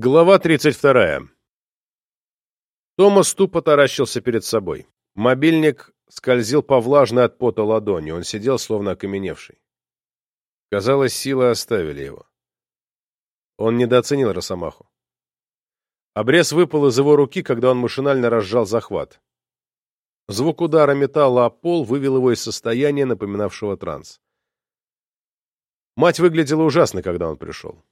Глава 32. Томас тупо таращился перед собой. Мобильник скользил по влажной от пота ладони, он сидел словно окаменевший. Казалось, силы оставили его. Он недооценил Росомаху. Обрез выпал из его руки, когда он машинально разжал захват. Звук удара металла о пол вывел его из состояния, напоминавшего транс. Мать выглядела ужасно, когда он пришел.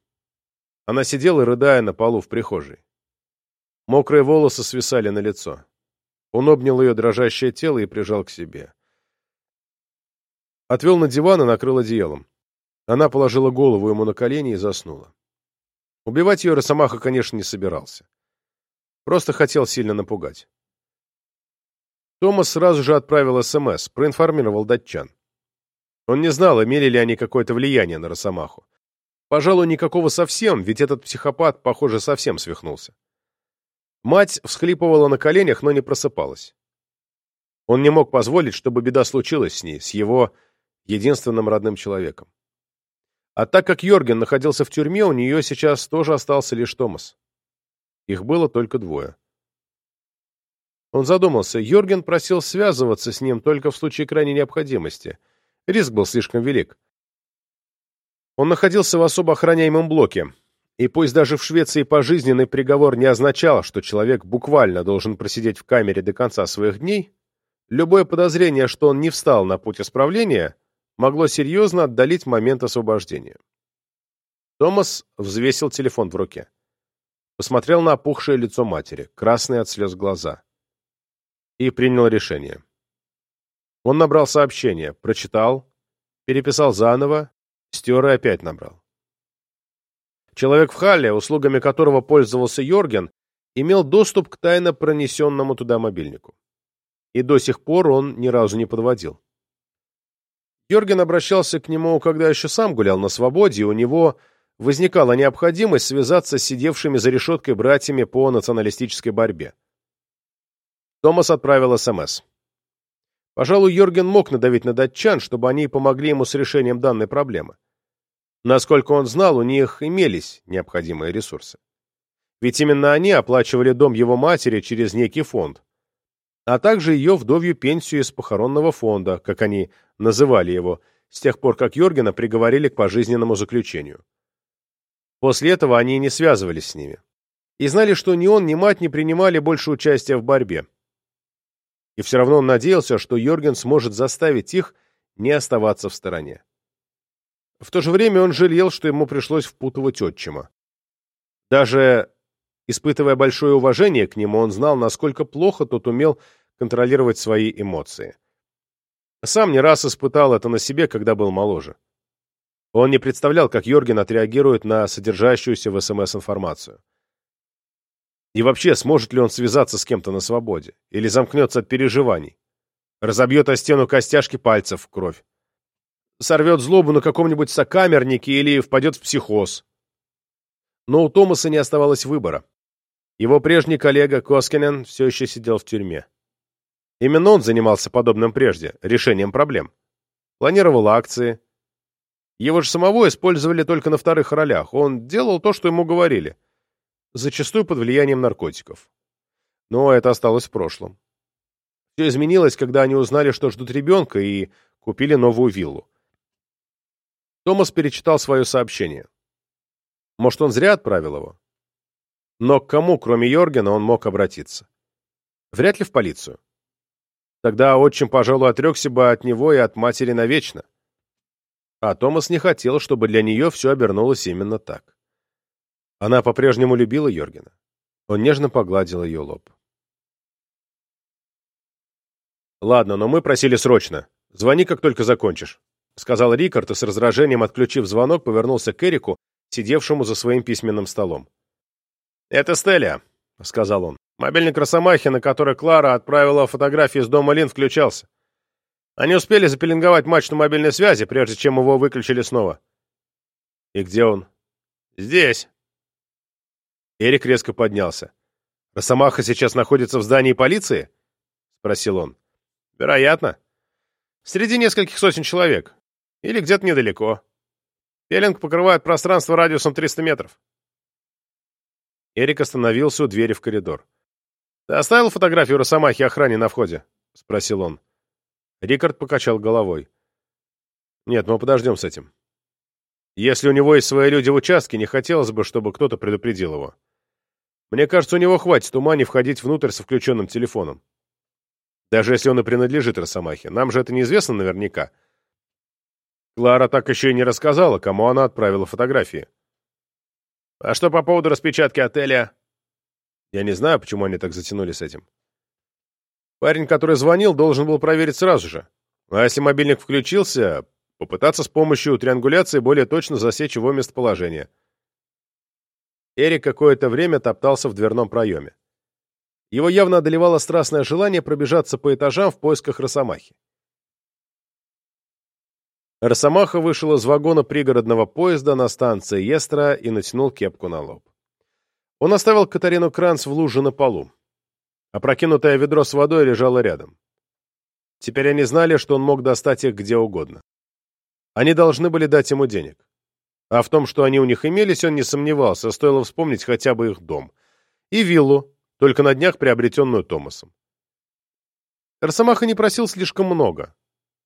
Она сидела, рыдая на полу в прихожей. Мокрые волосы свисали на лицо. Он обнял ее дрожащее тело и прижал к себе. Отвел на диван и накрыл одеялом. Она положила голову ему на колени и заснула. Убивать ее Росомаха, конечно, не собирался. Просто хотел сильно напугать. Томас сразу же отправил СМС, проинформировал датчан. Он не знал, имели ли они какое-то влияние на Росомаху. Пожалуй, никакого совсем, ведь этот психопат, похоже, совсем свихнулся. Мать всхлипывала на коленях, но не просыпалась. Он не мог позволить, чтобы беда случилась с ней, с его единственным родным человеком. А так как Йорген находился в тюрьме, у нее сейчас тоже остался лишь Томас. Их было только двое. Он задумался. Йорген просил связываться с ним только в случае крайней необходимости. Риск был слишком велик. Он находился в особо охраняемом блоке, и пусть даже в Швеции пожизненный приговор не означал, что человек буквально должен просидеть в камере до конца своих дней, любое подозрение, что он не встал на путь исправления, могло серьезно отдалить момент освобождения. Томас взвесил телефон в руке. Посмотрел на опухшее лицо матери, красные от слез глаза. И принял решение. Он набрал сообщение, прочитал, переписал заново Стер и опять набрал. Человек в Халле, услугами которого пользовался Йорген, имел доступ к тайно пронесенному туда мобильнику. И до сих пор он ни разу не подводил. Йорген обращался к нему, когда еще сам гулял на свободе, и у него возникала необходимость связаться с сидевшими за решеткой братьями по националистической борьбе. Томас отправил СМС. Пожалуй, Йорген мог надавить на датчан, чтобы они помогли ему с решением данной проблемы. Насколько он знал, у них имелись необходимые ресурсы. Ведь именно они оплачивали дом его матери через некий фонд, а также ее вдовью пенсию из похоронного фонда, как они называли его, с тех пор, как Йоргена приговорили к пожизненному заключению. После этого они не связывались с ними. И знали, что ни он, ни мать не принимали больше участия в борьбе. И все равно он надеялся, что Йорген сможет заставить их не оставаться в стороне. В то же время он жалел, что ему пришлось впутывать отчима. Даже испытывая большое уважение к нему, он знал, насколько плохо тот умел контролировать свои эмоции. Сам не раз испытал это на себе, когда был моложе. Он не представлял, как Йорген отреагирует на содержащуюся в СМС информацию. И вообще, сможет ли он связаться с кем-то на свободе? Или замкнется от переживаний? Разобьет о стену костяшки пальцев в кровь. Сорвет злобу на каком-нибудь сокамернике или впадет в психоз. Но у Томаса не оставалось выбора. Его прежний коллега Коскинен все еще сидел в тюрьме. Именно он занимался подобным прежде, решением проблем. Планировал акции. Его же самого использовали только на вторых ролях. Он делал то, что ему говорили зачастую под влиянием наркотиков. Но это осталось в прошлом. Все изменилось, когда они узнали, что ждут ребенка, и купили новую виллу. Томас перечитал свое сообщение. Может, он зря отправил его? Но к кому, кроме Йоргена, он мог обратиться? Вряд ли в полицию. Тогда отчим, пожалуй, отрекся бы от него и от матери навечно. А Томас не хотел, чтобы для нее все обернулось именно так. Она по-прежнему любила Йоргена. Он нежно погладил ее лоб. «Ладно, но мы просили срочно. Звони, как только закончишь», — сказал Рикард и с раздражением, отключив звонок, повернулся к Эрику, сидевшему за своим письменным столом. «Это Стелия», — сказал он. Мобильник Росомахи, на который Клара отправила фотографии из дома Лин, включался. Они успели запеленговать мачту мобильной связи, прежде чем его выключили снова. «И где он?» «Здесь», Эрик резко поднялся. «Росомаха сейчас находится в здании полиции?» — спросил он. «Вероятно. Среди нескольких сотен человек. Или где-то недалеко. Пеленг покрывает пространство радиусом 300 метров». Эрик остановился у двери в коридор. «Ты оставил фотографию Росомахи охране на входе?» — спросил он. Рикард покачал головой. «Нет, мы подождем с этим. Если у него есть свои люди в участке, не хотелось бы, чтобы кто-то предупредил его. Мне кажется, у него хватит ума не входить внутрь со включенным телефоном. Даже если он и принадлежит Росомахе. Нам же это неизвестно наверняка. Клара так еще и не рассказала, кому она отправила фотографии. А что по поводу распечатки отеля? Я не знаю, почему они так затянули с этим. Парень, который звонил, должен был проверить сразу же. А если мобильник включился, попытаться с помощью триангуляции более точно засечь его местоположение. Эрик какое-то время топтался в дверном проеме. Его явно одолевало страстное желание пробежаться по этажам в поисках Росомахи. Росомаха вышел из вагона пригородного поезда на станции Естра и натянул кепку на лоб. Он оставил Катарину Кранц в луже на полу. Опрокинутое ведро с водой лежало рядом. Теперь они знали, что он мог достать их где угодно. Они должны были дать ему денег. А в том, что они у них имелись, он не сомневался, стоило вспомнить хотя бы их дом. И виллу, только на днях приобретенную Томасом. Росомаха не просил слишком много,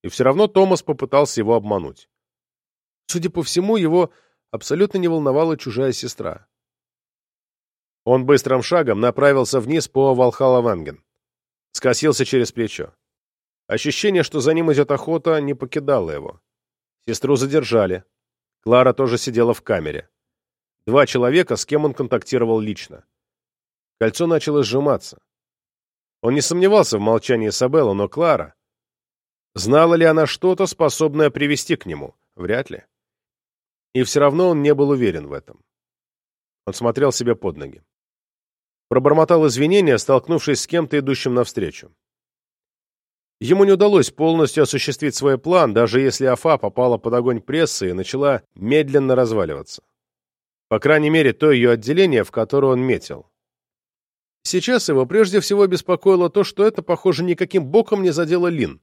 и все равно Томас попытался его обмануть. Судя по всему, его абсолютно не волновала чужая сестра. Он быстрым шагом направился вниз по Валхала-Ванген. Скосился через плечо. Ощущение, что за ним идет охота, не покидало его. Сестру задержали. Клара тоже сидела в камере. Два человека, с кем он контактировал лично. Кольцо начало сжиматься. Он не сомневался в молчании Сабелла, но Клара... Знала ли она что-то, способное привести к нему? Вряд ли. И все равно он не был уверен в этом. Он смотрел себе под ноги. Пробормотал извинения, столкнувшись с кем-то, идущим навстречу. Ему не удалось полностью осуществить свой план, даже если Афа попала под огонь прессы и начала медленно разваливаться. По крайней мере, то ее отделение, в которое он метил. Сейчас его прежде всего беспокоило то, что это, похоже, никаким боком не задело Лин.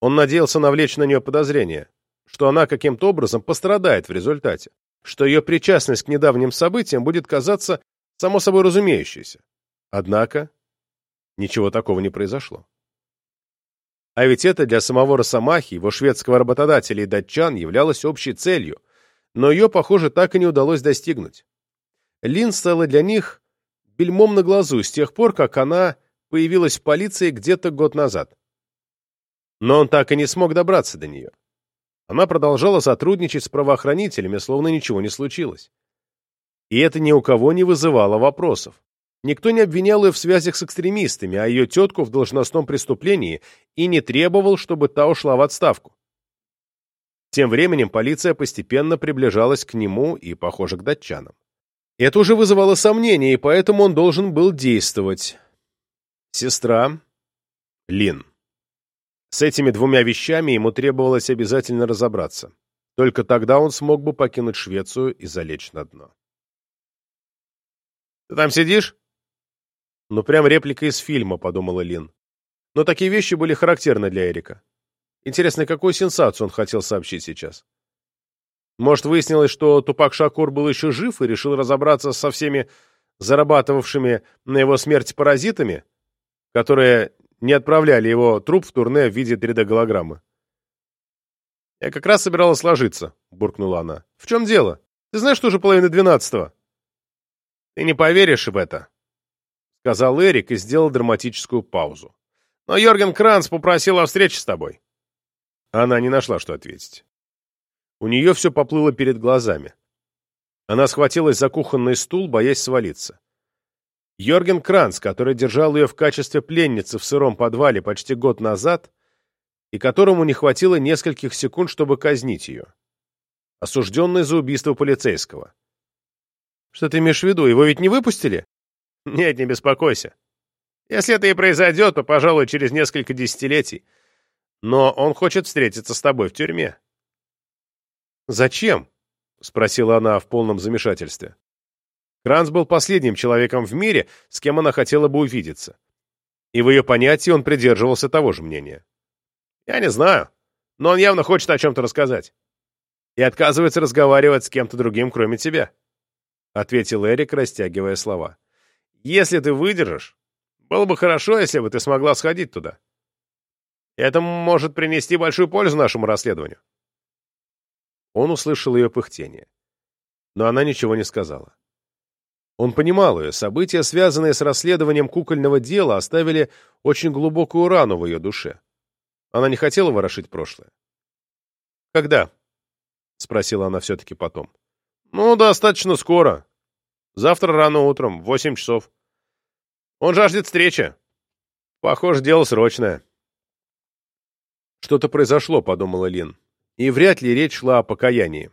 Он надеялся навлечь на нее подозрения, что она каким-то образом пострадает в результате, что ее причастность к недавним событиям будет казаться само собой разумеющейся. Однако ничего такого не произошло. А ведь это для самого Росомахи, его шведского работодателя и датчан являлось общей целью, но ее, похоже, так и не удалось достигнуть. Лин стала для них бельмом на глазу с тех пор, как она появилась в полиции где-то год назад. Но он так и не смог добраться до нее. Она продолжала сотрудничать с правоохранителями, словно ничего не случилось. И это ни у кого не вызывало вопросов. Никто не обвинял ее в связях с экстремистами, а ее тетку в должностном преступлении и не требовал, чтобы та ушла в отставку. Тем временем полиция постепенно приближалась к нему и, похоже, к датчанам. Это уже вызывало сомнения, и поэтому он должен был действовать. Сестра Лин. С этими двумя вещами ему требовалось обязательно разобраться. Только тогда он смог бы покинуть Швецию и залечь на дно. «Ты там сидишь?» «Ну, прям реплика из фильма», — подумала Лин. Но такие вещи были характерны для Эрика. Интересно, какую сенсацию он хотел сообщить сейчас? Может, выяснилось, что Тупак Шакур был еще жив и решил разобраться со всеми зарабатывавшими на его смерть паразитами, которые не отправляли его труп в турне в виде 3D-голограммы. «Я как раз собиралась ложиться», — буркнула она. «В чем дело? Ты знаешь, что уже половина двенадцатого?» «Ты не поверишь в это», — сказал Эрик и сделал драматическую паузу. «Но Йорген Кранц попросил о встрече с тобой». Она не нашла, что ответить. У нее все поплыло перед глазами. Она схватилась за кухонный стул, боясь свалиться. Йорген Кранц, который держал ее в качестве пленницы в сыром подвале почти год назад, и которому не хватило нескольких секунд, чтобы казнить ее. Осужденный за убийство полицейского. Что ты имеешь в виду? Его ведь не выпустили? Нет, не беспокойся. Если это и произойдет, то, пожалуй, через несколько десятилетий. Но он хочет встретиться с тобой в тюрьме. «Зачем?» — спросила она в полном замешательстве. Кранц был последним человеком в мире, с кем она хотела бы увидеться. И в ее понятии он придерживался того же мнения. «Я не знаю, но он явно хочет о чем-то рассказать. И отказывается разговаривать с кем-то другим, кроме тебя». — ответил Эрик, растягивая слова. «Если ты выдержишь, было бы хорошо, если бы ты смогла сходить туда. Это может принести большую пользу нашему расследованию». Он услышал ее пыхтение. Но она ничего не сказала. Он понимал ее, события, связанные с расследованием кукольного дела, оставили очень глубокую рану в ее душе. Она не хотела ворошить прошлое. «Когда?» — спросила она все-таки потом. «Ну, достаточно скоро. Завтра рано утром, в восемь часов. Он жаждет встречи. Похоже, дело срочное». «Что-то произошло», — подумала Лин. И вряд ли речь шла о покаянии.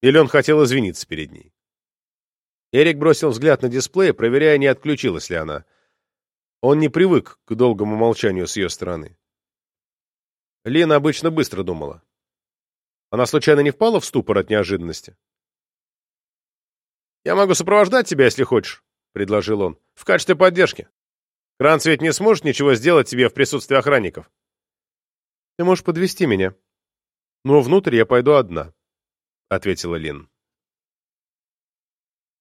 Или он хотел извиниться перед ней. Эрик бросил взгляд на дисплей, проверяя, не отключилась ли она. Он не привык к долгому молчанию с ее стороны. Лина обычно быстро думала. Она случайно не впала в ступор от неожиданности? «Я могу сопровождать тебя, если хочешь», — предложил он, — «в качестве поддержки. Кранц ведь не сможет ничего сделать тебе в присутствии охранников». «Ты можешь подвести меня. Но внутрь я пойду одна», — ответила Лин.